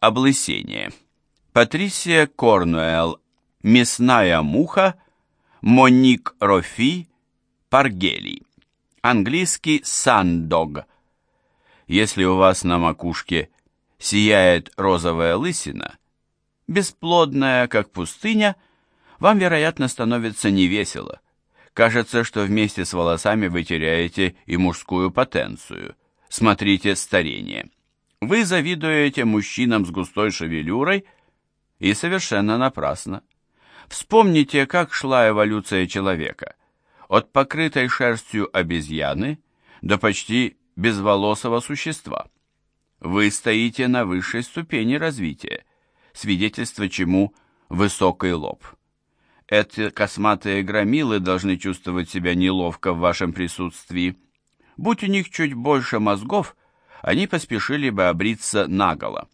Облысение. Патрисия Корнуэлл. Мясная муха. Моник Рофи. Паргелий. Английский сандог. Если у вас на макушке сияет розовая лысина, бесплодная, как пустыня, вам, вероятно, становится невесело. Кажется, что вместе с волосами вы теряете и мужскую потенцию. Смотрите старение. Вы завидуете мужчинам с густой шевелюрой, и совершенно напрасно. Вспомните, как шла эволюция человека. От покрытой шерстью обезьяны до почти безволосого существа. Вы стоите на высшей ступени развития, свидетельство чему высокий лоб. Эти косматые громилы должны чувствовать себя неловко в вашем присутствии. Будь у них чуть больше мозгов, они поспешили бы обриться наголо.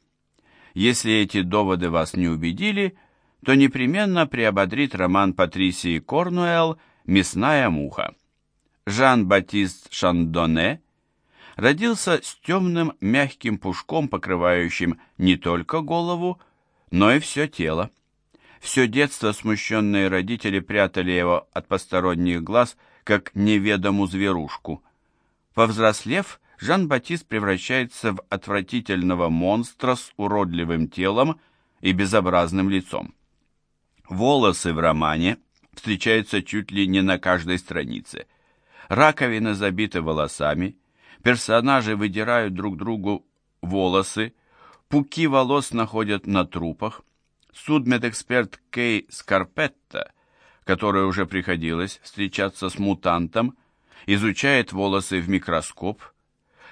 Если эти доводы вас не убедили, то непременно приободрит роман Патрисии Корнуэлл «Мясная муха». Жан-Батист Шандоне родился с темным мягким пушком, покрывающим не только голову, но и все тело. Все детство смущенные родители прятали его от посторонних глаз, как неведому зверушку. Повзрослев, Жан-Батист превращается в отвратительного монстра с уродливым телом и безобразным лицом. Волосы в романе встречаются чуть ли не на каждой странице. Раковины забиты волосами, персонажи выдирают друг другу волосы, пуки волос находят на трупах. Судмедэксперт Кей Скарпетта, которой уже приходилось встречаться с мутантом, изучает волосы в микроскоп –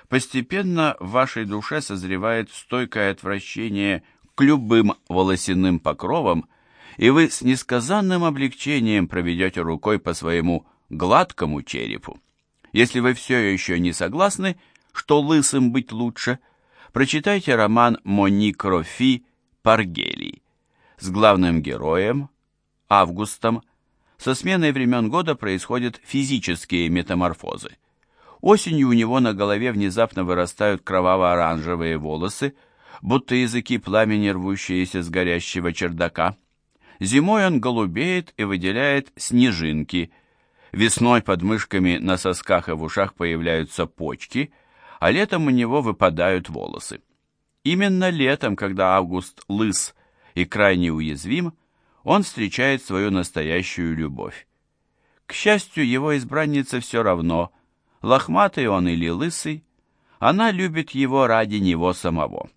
постепенно в вашей душе созревает стойкое отвращение к любым волосяным покровам, и вы с несказанным облегчением проведете рукой по своему гладкому черепу. Если вы все еще не согласны, что лысым быть лучше, прочитайте роман Моник Рофи «Паргелий» с главным героем, Августом, со сменой времен года происходят физические метаморфозы. Осенью у него на голове внезапно вырастают кроваво-оранжевые волосы, будто языки пламени, рвущиеся с горящего чердака. Зимой он голубеет и выделяет снежинки. Весной под мышками на сосках и в ушах появляются почки, а летом у него выпадают волосы. Именно летом, когда Август лыс и крайне уязвим, он встречает свою настоящую любовь. К счастью, его избранница все равно – лохматый он или лысый, она любит его ради него самого.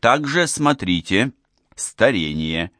Также смотрите «Старение»,